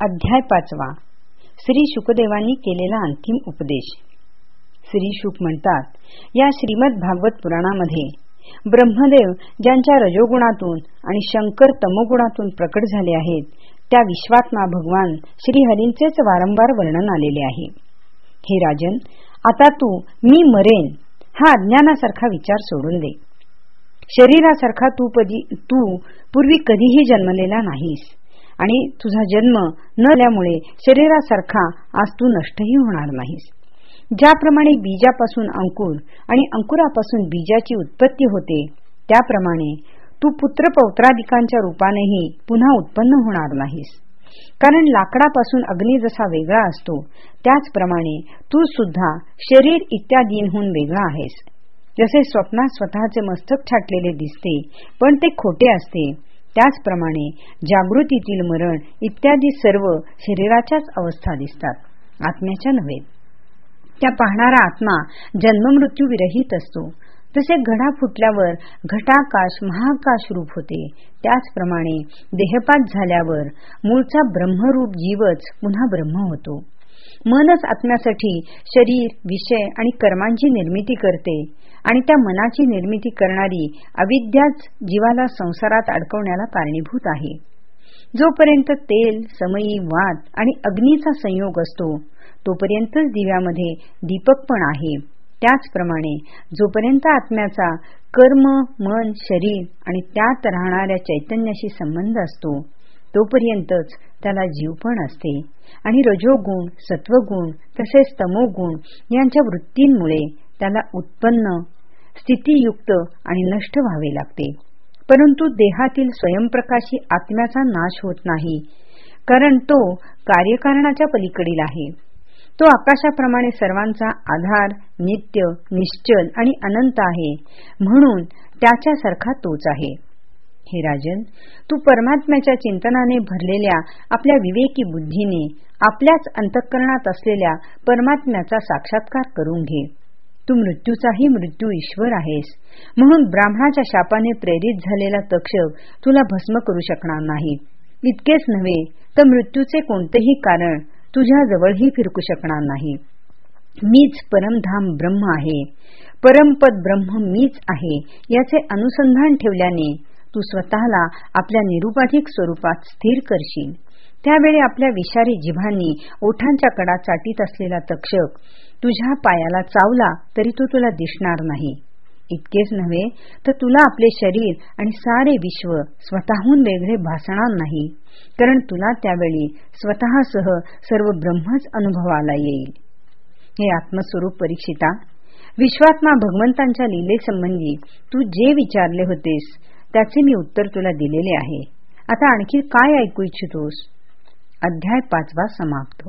अध्याय पाचवा. श्री शुकदेवांनी केलेला अंतिम उपदेश. श्री शुक म्हणतात या श्रीमद भागवत पुराणामध्ये ब्रह्मदेव ज्यांच्या रजोगुणातून आणि शंकर तमोगुणातून प्रकट झाले आहेत त्या विश्वात्मा भगवान श्रीहरींचेच वारंवार वर्णन आलेले आहे. हे राजन आता तू मी मरेन हा अज्ञानासारखा विचार सोडून दे. शरीरासारखा तू तू पूर्वी कधीही जन्मलेला नाहीस. आणि तुझा जन्म न आल्यामुळे शरीरासारखा आज तू नष्टही होणार नाहीस. ज्याप्रमाणे बीजापासून अंकुर आणि अंकुरापासून बीजाची उत्पत्ती होते त्याप्रमाणे तू पुत्र पौत्राधिकांच्या रूपानेही पुन्हा उत्पन्न होणार नाहीस. कारण लाकडापासून अग्नी जसा वेगळा असतो त्याचप्रमाणे तू सुद्धा शरीर इत्यादींहून वेगळा आहेस. जसे स्वप्नात स्वतःचे मस्तक छाटलेले दिसते पण ते खोटे असते. त्याचप्रमाणे जागृतीतील मरण इत्यादी सर्व शरीराच्याच अवस्था दिसतात. आत्म्याच्या नव्हे. त्या पाहणारा आत्मा जन्ममृत्यू विरहित असतो. तसे घडा फुटल्यावर घटाकाश महाकाश रूप होते. त्याचप्रमाणे देहपात झाल्यावर मूळचा ब्रह्मरूप जीवच पुन्हा ब्रह्म होतो. मनच आत्म्यासाठी शरीर विषय आणि कर्मांची निर्मिती करते आणि त्या मनाची निर्मिती करणारी अविद्याच जीवाला संसारात अडकवण्याला कारणीभूत आहे. जोपर्यंत तेल समयी वात आणि अग्नीचा संयोग असतो तोपर्यंतच दिव्यामध्ये दीपक पण आहे. त्याचप्रमाणे जोपर्यंत आत्म्याचा कर्म मन शरीर आणि त्यात राहणाऱ्या चैतन्याशी संबंध असतो तोपर्यंतच त्याला जीव पण असते. आणि रजोगुण सत्वगुण तसेच तमोगुण यांच्या वृत्तींमुळे त्याला उत्पन्न स्थितीयुक्त आणि नष्ट व्हावे लागते. परंतु देहातील स्वयंप्रकाशी आत्म्याचा नाश होत नाही कारण तो कार्यकारणाच्या पलीकडील आहे. तो आकाशाप्रमाणे सर्वांचा आधार नित्य निश्चल आणि अनंत आहे म्हणून त्याच्यासारखा तोच आहे. हे राजन तू परमात्म्याच्या चिंतनाने भरलेल्या आपल्या विवेकी बुद्धीने आपल्याच अंतःकरणात असलेल्या परमात्म्याचा साक्षात्कार करून घे. तू मृत्यूचाही मृत्यू ईश्वर आहेस. म्हणून ब्राह्मणाच्या शापाने प्रेरित झालेला तक्षक तुला भस्म करू शकणार नाही. इतकेच नव्हे तर मृत्यूचे कोणतेही कारण तुझ्या जवळही फिरकू शकणार नाही. मीच परमधाम ब्रह्म आहे. परमपद ब्रह्म मीच आहे याचे अनुसंधान ठेवल्याने तू स्वतःला आपल्या निरुपाधिक स्वरूपात स्थिर करशील. त्यावेळी आपल्या विषारी जिभांनी ओठांच्या कडा चाटीत असलेला तक्षक तुझ्या पायाला चावला तरी तो तुला दिसणार नाही. इतकेच नव्हे तर तुला आपले शरीर आणि सारे विश्व स्वतःहून वेगळे भासणार नाही कारण तुला त्यावेळी स्वतःसह सर्व ब्रह्मच अनुभवाला येईल. हे आत्मस्वरूप परीक्षिता विश्वात्मा भगवंतांच्या लीलेसंबंधी तू जे विचारले होतेस त्याचे मी उत्तर तुला दिलेले आहे. आता आणखी काय ऐकू इच्छितोस? अध्याय पाचवा समाप्त.